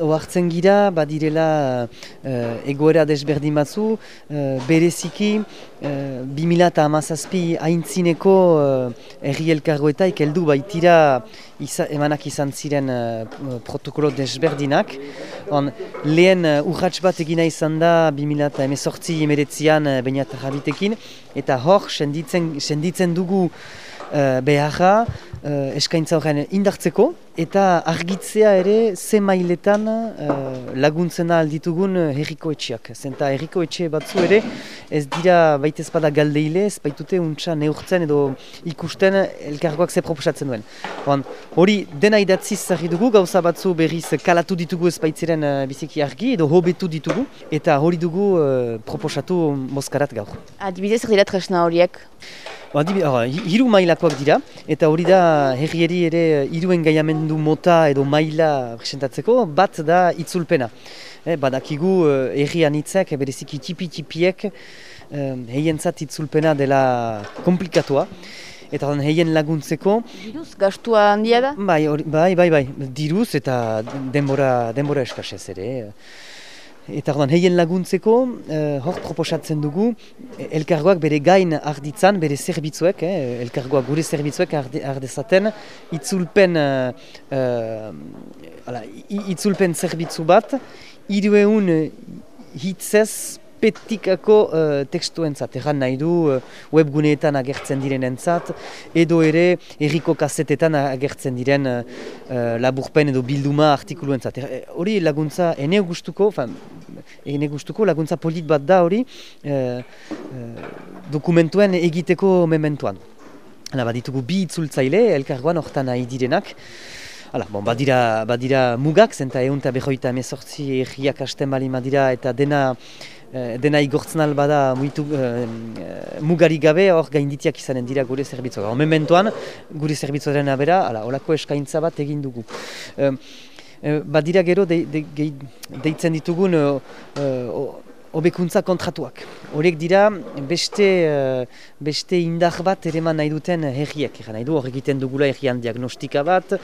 Oartzen gira, badirela uh, egoera desberdin batzu, uh, bereziki uh, 2008 haintzineko uh, erri elkargoetaik heldu baitira iza, emanak izan ziren uh, protokolo desberdinak. On, lehen uh, urratx bat egina izan da 2008 emeretzian uh, bainat rabitekin, eta hor, senditzen, senditzen dugu beharra, uh, eskaintza horren indartzeko, eta argitzea ere ze mailetan uh, laguntzena alditugun herriko etxeak. Zenta herriko etxe batzu ere ez dira baitez bada galdeile, ez baitute untsa neurtzen edo ikusten elkargoak ze proposatzen duen. Hori dena idatziz zarri dugu, gauza batzu berriz kalatu ditugu ez baitziren biziki argi edo hobetu ditugu, eta hori dugu uh, proposatu moskarat gaur. Adibidez, dira tresna horiek? Ba, hiru mailakoak dira, eta hori da herrieri ere hiruen gaiamendu mota edo maila presentatzeko, bat da itzulpena. Eh, badakigu eh, herrian itzek, bereziki tipi-tipiek, eh, heientzat itzulpena dela komplikatua. Eta heien laguntzeko... Diruz, gastua handia da? Bai, bai, bai, bai, diruz eta denbora, denbora eskasez ere. Eta ordan, heien laguntzeko, uh, hor proposatzen dugu, elkargoak bere gain arditzan, bere zerbitzuek, eh, elkargoak gure zerbitzuek ardezaten, itzulpen, uh, ala, itzulpen zerbitzu bat, irueun hitzez petikako uh, tekstuentzat, erran nahi du uh, webguneetan agertzen diren entzat, edo ere erriko kasetetan agertzen diren uh, laburpen edo bilduma artikuluentzat. Hori laguntza, ene gustuko, ene gustuko laguntza polit bat da hori dokumentuen egiteko mementuan. Hala, baditugu bi itzultzaile, elkargoan hortan nahi direnak, Hala, bon, badira, badira mugak, zenta egun eta behoita emezortzi erriak hasten bali madira eta dena Eh, dena igortzen albada muitu, uh, mugari gabe hor gainditiak izanen dira gure zerbitzuak. Mementoan gure zerbitzuaren abera, ala, olako eskaintza bat egin dugu. Uh, badira gero de, de, deitzen ditugun hobekuntza kontratuak. Horiek dira beste, beste indar bat ereman nahi duten herriak. Egan nahi du hor egiten dugula herrian diagnostika bat,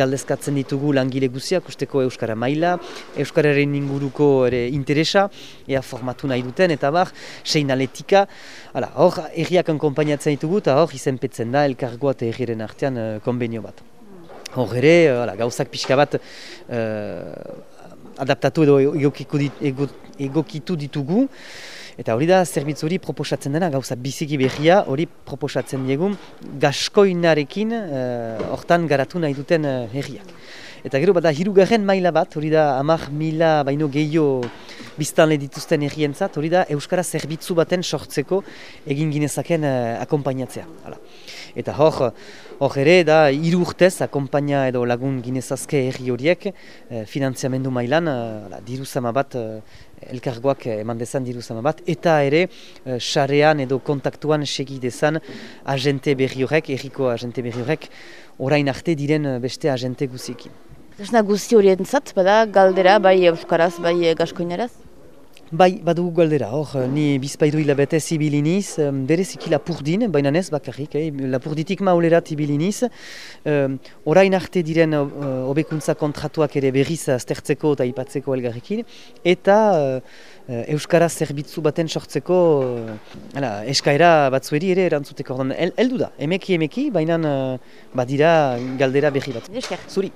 galdezkatzen ditugu langile guziak, usteko Euskara maila, Euskararen inguruko ere interesa, ea formatu nahi duten, eta bar, sein aletika. Hala, hor herriak ankompainatzen ditugu, eta hor izenpetzen da elkargoa eta herriaren artean konbenio bat. Hor ere, gauzak pixka bat, adaptatu edo egokitu ditugu. Eta hori da, zerbitzu hori proposatzen dena, gauza biziki behia, hori proposatzen diegun, gaskoinarekin uh, hortan garatu nahi duten uh, herriak. Eta gero, bada, hirugarren maila bat, hori da, amak mila baino gehiago biztanle dituzten errientzat, hori da Euskara zerbitzu baten sortzeko egin ginezaken uh, akompainatzea. Hala. Eta hor, hor ere da hiru urtez akompaina edo lagun ginezazke erri horiek uh, finanziamendu mailan, uh, diru zama bat, uh, elkargoak eman dezan diru zama bat, eta ere sarean edo kontaktuan segi dezan agente berri horrek, erriko agente berri horrek, orain arte diren beste agente guziekin. Tresna guzti horientzat, bada galdera, bai euskaraz, bai gaskoinaraz? Bai, badugu galdera, hor, ni bizpaidu hilabete zibiliniz, bereziki lapurdin, baina ez bakarrik, eh, lapurditik maulerat zibiliniz, um, orain arte diren uh, obekuntza kontratuak ere berriz aztertzeko eta ipatzeko elgarrekin, eta uh, Euskara zerbitzu baten sortzeko uh, eskaera batzueri ere erantzuteko. Heldu da, emeki emeki, baina uh, badira galdera berri bat. Esker. Zuri.